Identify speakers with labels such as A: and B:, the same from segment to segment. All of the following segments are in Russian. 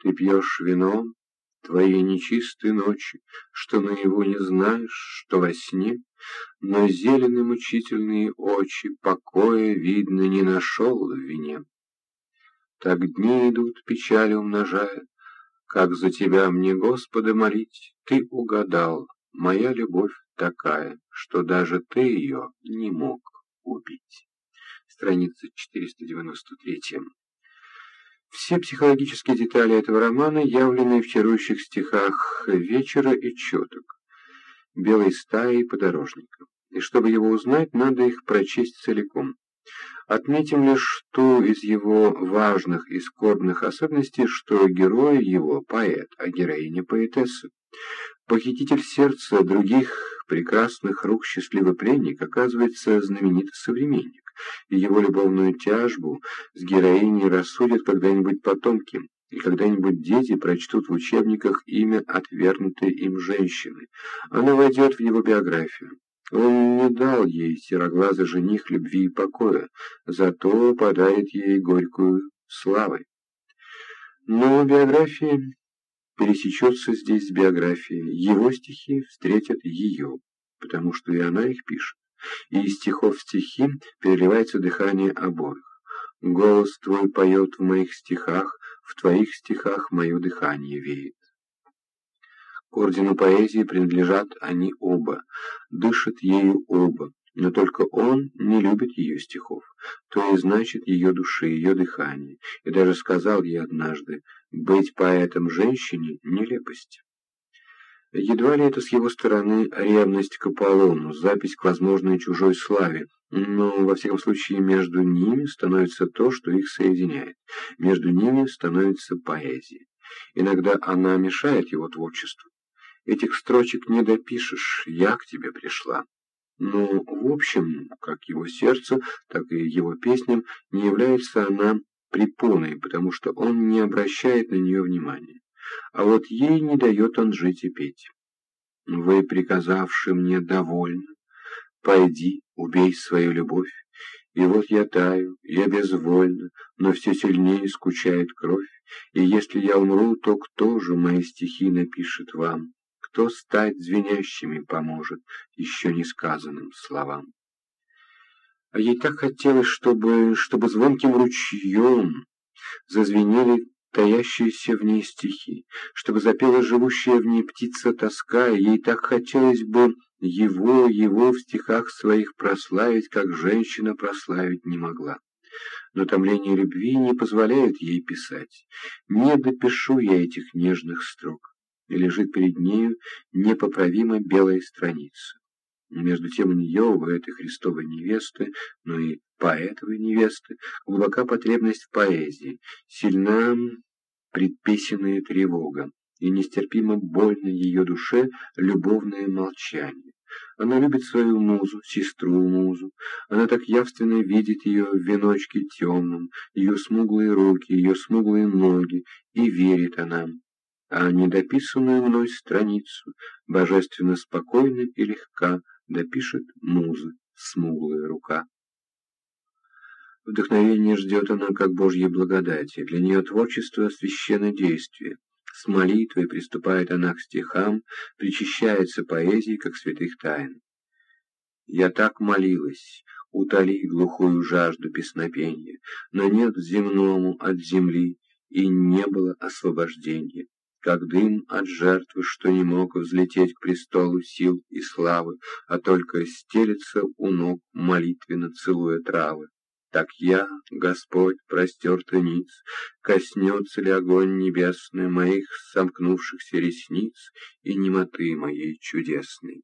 A: Ты пьешь вино, твои нечистые ночи, Что наяву не знаешь, что во сне, Но зеленые мучительные очи Покоя, видно, не нашел в вине. Так дни идут, печали умножая, Как за тебя мне, Господа, молить, Ты угадал, моя любовь такая, Что даже ты ее не мог убить. Страница 493. Все психологические детали этого романа явлены в чарующих стихах «Вечера» и «Четок», «Белой стаи» и «Подорожника». И чтобы его узнать, надо их прочесть целиком. Отметим лишь ту из его важных и скорбных особенностей, что герой его – поэт, а героиня – поэтесса. Похититель сердца других прекрасных рук счастливый пленник оказывается знаменитый современник, и его любовную тяжбу с героиней рассудят когда-нибудь потомки, и когда-нибудь дети прочтут в учебниках имя отвергнутой им женщины. Она войдет в его биографию. Он не дал ей сероглазый жених любви и покоя, зато подарит ей горькую славой. Но биография пересечется здесь с биографией. Его стихи встретят ее, потому что и она их пишет. И из стихов в стихи переливается дыхание обоих. Голос твой поет в моих стихах, в твоих стихах мое дыхание веет. К ордену поэзии принадлежат они оба, дышат ею оба, но только он не любит ее стихов, то и значит ее души, ее дыхание, и даже сказал ей однажды, быть поэтом женщине — нелепость. Едва ли это с его стороны ревность к Аполлону, запись к возможной чужой славе, но, во всяком случае, между ними становится то, что их соединяет. Между ними становится поэзия. Иногда она мешает его творчеству. Этих строчек не допишешь, я к тебе пришла. Но, в общем, как его сердцу, так и его песням, не является она препоной, потому что он не обращает на нее внимания. А вот ей не дает он жить и петь. «Вы, приказавши мне, довольно. Пойди, убей свою любовь. И вот я таю, я безвольна, но все сильнее скучает кровь. И если я умру, то кто же мои стихи напишет вам? кто стать звенящими поможет еще не сказанным словам. А ей так хотелось, чтобы, чтобы звонким ручьем зазвенели таящиеся в ней стихи, чтобы запела живущая в ней птица тоска, и ей так хотелось бы его, его в стихах своих прославить, как женщина прославить не могла. Но томление любви не позволяет ей писать. Не допишу я этих нежных строк и лежит перед нею непоправимо белая страница. Между тем у нее, у этой Христовой невесты, но и поэтовой невесты, глубока потребность в поэзии, сильна предпесенная тревога, и нестерпимо больно ее душе любовное молчание. Она любит свою музу, сестру-музу. Она так явственно видит ее в веночке темном, ее смуглые руки, ее смуглые ноги, и верит она, а недописанную мной страницу божественно спокойно и легка допишет муза, смуглая рука. Вдохновение ждет она, как Божьей благодати. Для нее творчество — священное действие. С молитвой приступает она к стихам, причащается поэзией, как святых тайн. Я так молилась, утоли глухую жажду песнопения, но нет земному от земли, и не было освобождения как дым от жертвы, что не мог взлететь к престолу сил и славы, а только стелется у ног, молитвенно целуя травы. Так я, Господь, простертый ниц, коснется ли огонь небесный моих сомкнувшихся ресниц и немоты моей чудесной?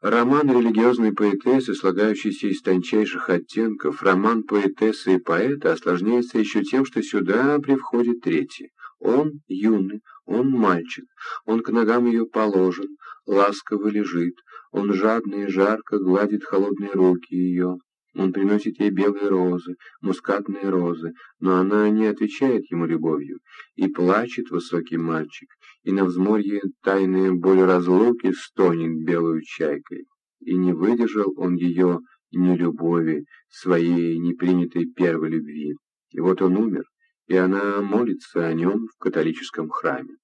A: Роман религиозной поэтессы, слагающийся из тончайших оттенков, роман поэтессы и поэта осложняется еще тем, что сюда привходит третий. Он юный, он мальчик, он к ногам ее положен, ласково лежит, он жадно и жарко гладит холодные руки ее. Он приносит ей белые розы, мускатные розы, но она не отвечает ему любовью. И плачет высокий мальчик, и на взморье тайная боль разлуки стонет белую чайкой. И не выдержал он ее нелюбови, своей непринятой первой любви. И вот он умер, и она молится о нем в католическом храме.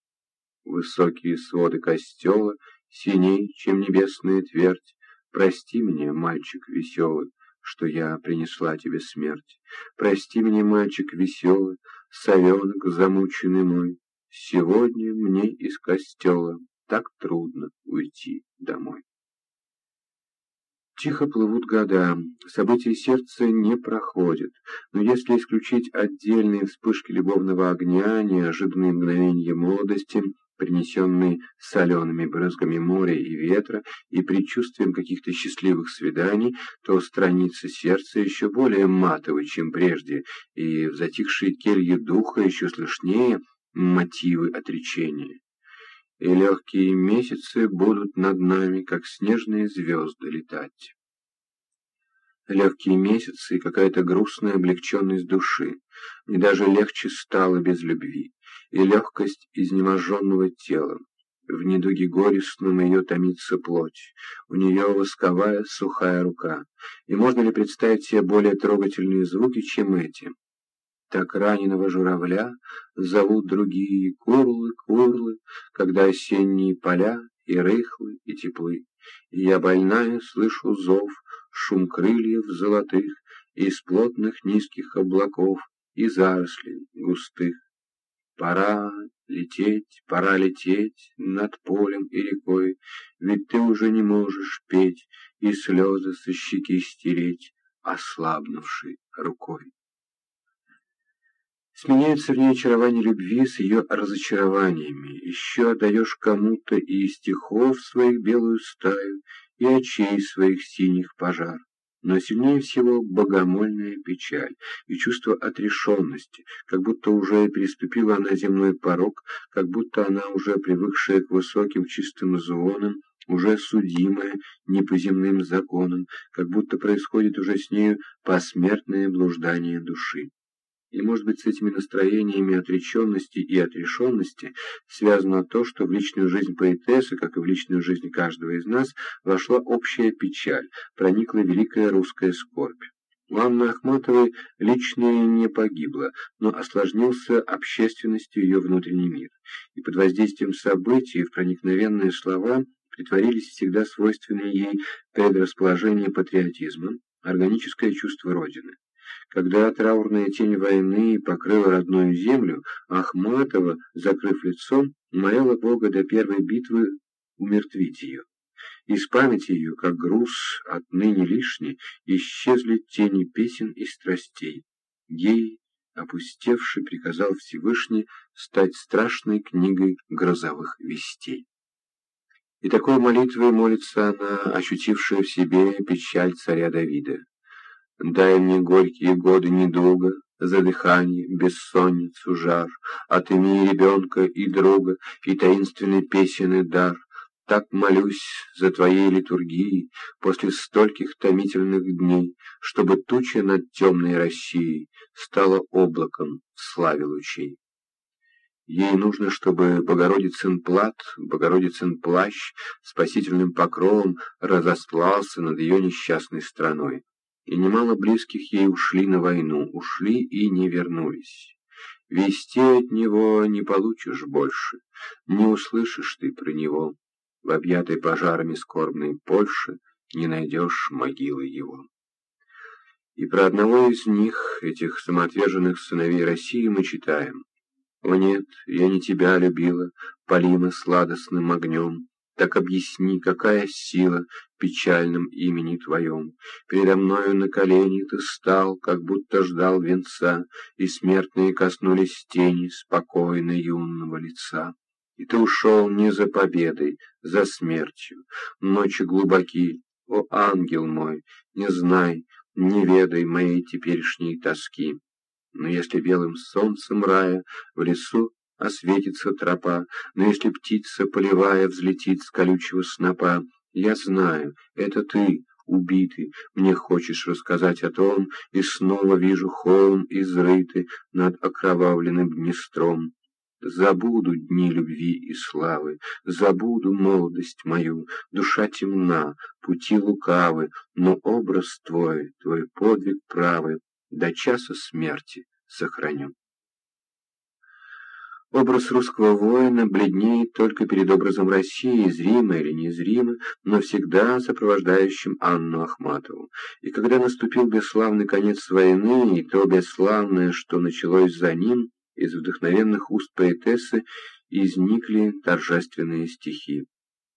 A: Высокие своды костела, синей, чем небесная твердь, прости мне, мальчик веселый, что я принесла тебе смерть. Прости мне, мальчик веселый, совенок замученный мой, сегодня мне из костела так трудно уйти домой. Тихо плывут года, события сердца не проходят, но если исключить отдельные вспышки любовного огня, неожиданные мгновения молодости, принесенные солеными брызгами моря и ветра и предчувствием каких-то счастливых свиданий, то страницы сердца еще более матовы, чем прежде, и в затихшей келье духа еще слышнее мотивы отречения. И легкие месяцы будут над нами, как снежные звезды, летать. Легкие месяцы и какая-то грустная облегченность души. Мне даже легче стало без любви и легкость изнеможенного тела. В недуге горестном ее томится плоть, у нее восковая сухая рука. И можно ли представить себе более трогательные звуки, чем эти? Так раненого журавля зовут другие курлы, курлы, когда осенние поля и рыхлы, и теплы. И я больная слышу зов, шум крыльев золотых, из плотных низких облаков и зарослей густых. Пора лететь, пора лететь над полем и рекой, Ведь ты уже не можешь петь и слезы со щеки стереть, ослабнувшей рукой. Сменяется в ней очарование любви с ее разочарованиями. Еще отдаешь кому-то и стихов своих белую стаю, и очей своих синих пожар. Но сильнее всего богомольная печаль и чувство отрешенности, как будто уже переступила она земной порог, как будто она уже привыкшая к высоким чистым звонам, уже судимая не законам, как будто происходит уже с нею посмертное блуждание души. И, может быть, с этими настроениями отреченности и отрешенности связано то, что в личную жизнь поэтессы, как и в личную жизнь каждого из нас, вошла общая печаль, проникла великая русская скорбь. У Анны Ахматовой личное не погибло, но осложнился общественностью ее внутренний мир. И под воздействием событий в проникновенные слова притворились всегда свойственные ей предрасположение патриотизма, органическое чувство Родины. Когда траурная тень войны покрыла родную землю, Ахматова, закрыв лицо, молила Бога до первой битвы умертвить ее. Из памяти ее, как груз, отныне лишний, исчезли тени песен и страстей. Ей, опустевший, приказал Всевышний стать страшной книгой грозовых вестей. И такой молитвой молится она, ощутившая в себе печаль царя Давида. Дай мне горькие годы недуга, задыхание, бессонницу, жар, Отыми ребенка и друга, и таинственный песенный дар. Так молюсь за твоей литургией после стольких томительных дней, Чтобы туча над темной Россией стала облаком в славе лучей. Ей нужно, чтобы Богородицын плат, Богородицын плащ спасительным покровом разостлался над ее несчастной страной и немало близких ей ушли на войну, ушли и не вернулись. Вести от него не получишь больше, не услышишь ты про него. В объятой пожарами скорбной Польши не найдешь могилы его. И про одного из них, этих самоотверженных сыновей России, мы читаем. «О нет, я не тебя любила, полима сладостным огнем, так объясни, какая сила в печальном имени твоем. Передо мною на колени ты стал, как будто ждал венца, И смертные коснулись тени спокойно юного лица. И ты ушел не за победой, за смертью. Ночи глубоки, о ангел мой, не знай, не ведай моей теперешней тоски. Но если белым солнцем рая в лесу осветится тропа, но если птица, полевая, взлетит с колючего снопа, я знаю, это ты, убитый, мне хочешь рассказать о том, и снова вижу холм изрытый над окровавленным Днестром. Забуду дни любви и славы, забуду молодость мою, душа темна, пути лукавы, но образ твой, твой подвиг правый, до часа смерти сохраню. Образ русского воина бледнеет только перед образом России, зримо или незримо, но всегда сопровождающим Анну Ахматову. И когда наступил бесславный конец войны, и то бесславное, что началось за ним, из вдохновенных уст поэтессы изникли торжественные стихи.